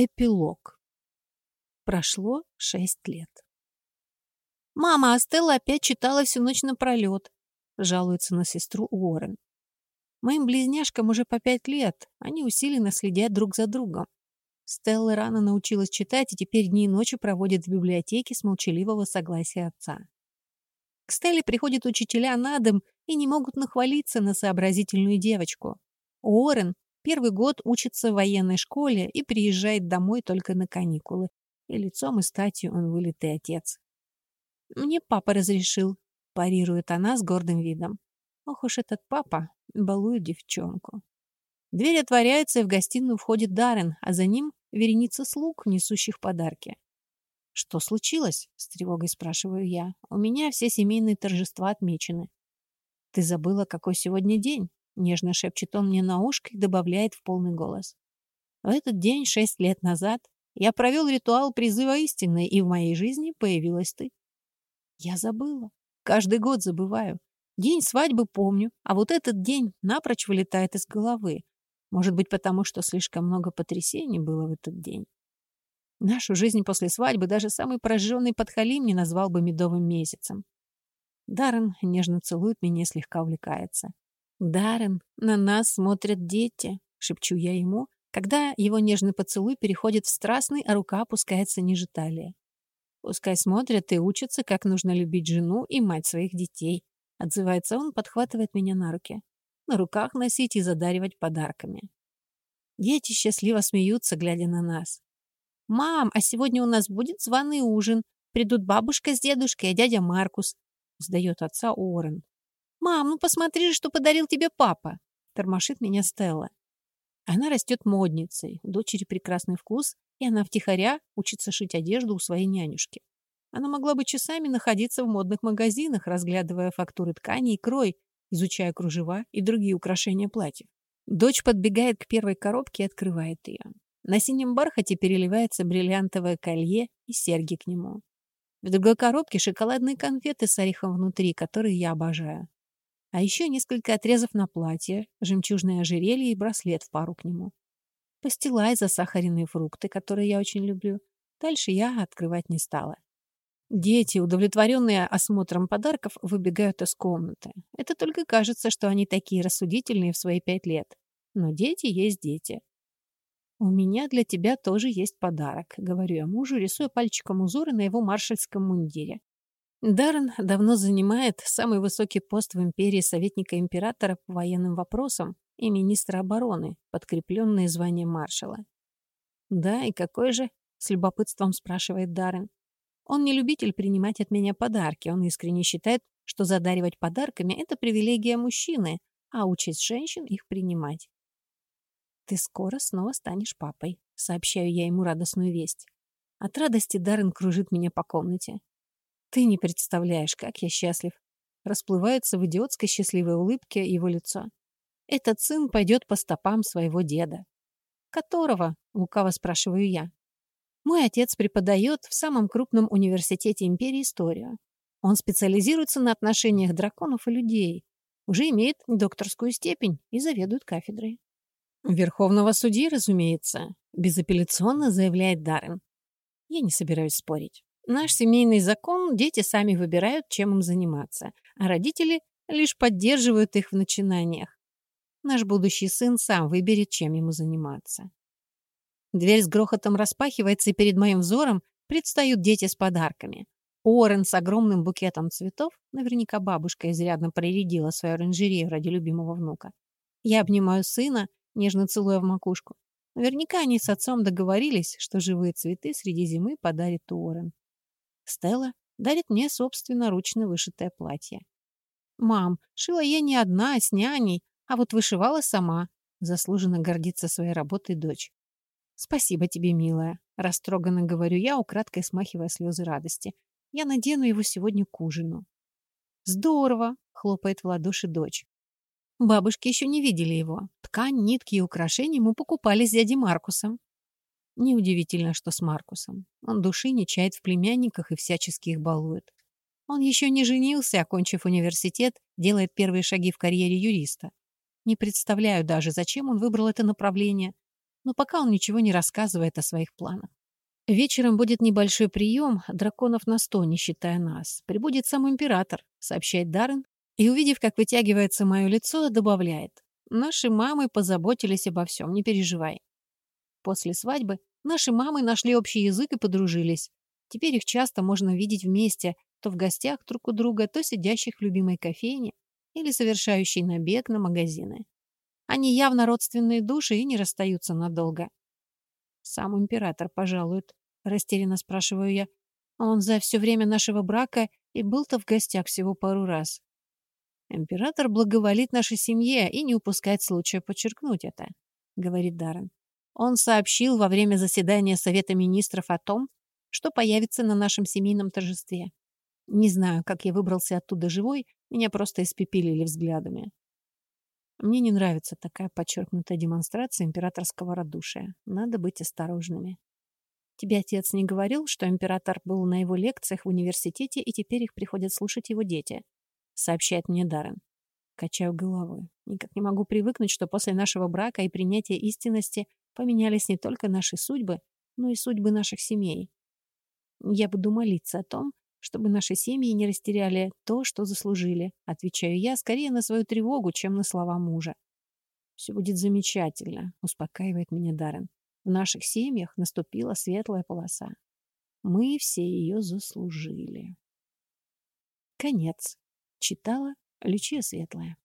Эпилог. Прошло шесть лет. «Мама, а Стелла опять читала всю ночь напролет», — жалуется на сестру Уоррен. «Моим близняшкам уже по пять лет. Они усиленно следят друг за другом. Стелла рано научилась читать и теперь дни и ночи проводит в библиотеке с молчаливого согласия отца. К Стелле приходят учителя на дом и не могут нахвалиться на сообразительную девочку. Уоррен Первый год учится в военной школе и приезжает домой только на каникулы. И лицом и статью он вылитый отец. «Мне папа разрешил», — парирует она с гордым видом. Ох уж этот папа балует девчонку. Дверь отворяется, и в гостиную входит Даррен, а за ним вереница слуг, несущих подарки. «Что случилось?» — с тревогой спрашиваю я. «У меня все семейные торжества отмечены». «Ты забыла, какой сегодня день?» Нежно шепчет он мне на ушко и добавляет в полный голос. В этот день, шесть лет назад, я провел ритуал призыва истины, и в моей жизни появилась ты. Я забыла. Каждый год забываю. День свадьбы помню, а вот этот день напрочь вылетает из головы. Может быть, потому что слишком много потрясений было в этот день. Нашу жизнь после свадьбы даже самый прожженный подхалим не назвал бы медовым месяцем. Даррен нежно целует меня и слегка увлекается. «Даррен, на нас смотрят дети», — шепчу я ему, когда его нежный поцелуй переходит в страстный, а рука опускается ниже талии. «Пускай смотрят и учатся, как нужно любить жену и мать своих детей», — отзывается он, подхватывает меня на руки. На руках носить и задаривать подарками. Дети счастливо смеются, глядя на нас. «Мам, а сегодня у нас будет званый ужин. Придут бабушка с дедушкой, а дядя Маркус», — сдает отца Уоррен. «Мам, ну посмотри что подарил тебе папа!» Тормошит меня Стелла. Она растет модницей, у дочери прекрасный вкус, и она втихаря учится шить одежду у своей нянюшки. Она могла бы часами находиться в модных магазинах, разглядывая фактуры ткани и крой, изучая кружева и другие украшения платьев. Дочь подбегает к первой коробке и открывает ее. На синем бархате переливается бриллиантовое колье и серьги к нему. В другой коробке шоколадные конфеты с орехом внутри, которые я обожаю. А еще несколько отрезов на платье, жемчужное ожерелье и браслет в пару к нему. Пастила и засахаренные фрукты, которые я очень люблю. Дальше я открывать не стала. Дети, удовлетворенные осмотром подарков, выбегают из комнаты. Это только кажется, что они такие рассудительные в свои пять лет. Но дети есть дети. «У меня для тебя тоже есть подарок», — говорю я мужу, рисуя пальчиком узоры на его маршальском мундире. Даррен давно занимает самый высокий пост в империи советника императора по военным вопросам и министра обороны, подкрепленный званием маршала. «Да, и какой же?» — с любопытством спрашивает Даррен. Он не любитель принимать от меня подарки. Он искренне считает, что задаривать подарками — это привилегия мужчины, а участь женщин их принимать. «Ты скоро снова станешь папой», — сообщаю я ему радостную весть. От радости Даррен кружит меня по комнате. Ты не представляешь, как я счастлив. Расплывается в идиотской счастливой улыбке его лицо. Этот сын пойдет по стопам своего деда. Которого? Лукаво спрашиваю я. Мой отец преподает в самом крупном университете империи историю. Он специализируется на отношениях драконов и людей. Уже имеет докторскую степень и заведует кафедрой. Верховного судьи, разумеется, безапелляционно заявляет Даррен. Я не собираюсь спорить. Наш семейный закон – дети сами выбирают, чем им заниматься, а родители лишь поддерживают их в начинаниях. Наш будущий сын сам выберет, чем ему заниматься. Дверь с грохотом распахивается, и перед моим взором предстают дети с подарками. Уоррен с огромным букетом цветов, наверняка бабушка изрядно прорядила свою оранжерею ради любимого внука. Я обнимаю сына, нежно целуя в макушку. Наверняка они с отцом договорились, что живые цветы среди зимы подарит Уоррен. Стелла дарит мне собственноручно вышитое платье. «Мам, шила я не одна, а с няней, а вот вышивала сама», заслуженно гордится своей работой дочь. «Спасибо тебе, милая», — растроганно говорю я, украдкой смахивая слезы радости. «Я надену его сегодня к ужину». «Здорово!» — хлопает в ладоши дочь. Бабушки еще не видели его. Ткань, нитки и украшения мы покупали с дядей Маркусом. Неудивительно, что с Маркусом. Он души не чает в племянниках и всячески их балует. Он еще не женился, окончив университет, делает первые шаги в карьере юриста. Не представляю даже, зачем он выбрал это направление. но пока он ничего не рассказывает о своих планах. Вечером будет небольшой прием, драконов на сто, не считая нас. Прибудет сам император, сообщает Даррен, и, увидев, как вытягивается мое лицо, добавляет. Наши мамы позаботились обо всем, не переживай. После свадьбы наши мамы нашли общий язык и подружились. Теперь их часто можно видеть вместе, то в гостях друг у друга, то сидящих в любимой кофейне или совершающей набег на магазины. Они явно родственные души и не расстаются надолго. Сам император пожалует, растерянно спрашиваю я. Он за все время нашего брака и был-то в гостях всего пару раз. Император благоволит нашей семье и не упускает случая подчеркнуть это, говорит Даррен. Он сообщил во время заседания Совета министров о том, что появится на нашем семейном торжестве. Не знаю, как я выбрался оттуда живой, меня просто испепелили взглядами. Мне не нравится такая подчеркнутая демонстрация императорского радушия. Надо быть осторожными. Тебе отец не говорил, что император был на его лекциях в университете, и теперь их приходят слушать его дети? Сообщает мне Даррен. Качаю головой. Никак не могу привыкнуть, что после нашего брака и принятия истинности поменялись не только наши судьбы, но и судьбы наших семей. Я буду молиться о том, чтобы наши семьи не растеряли то, что заслужили. Отвечаю я скорее на свою тревогу, чем на слова мужа. «Все будет замечательно», — успокаивает меня Даррен. «В наших семьях наступила светлая полоса. Мы все ее заслужили». Конец. Читала Лючия Светлая.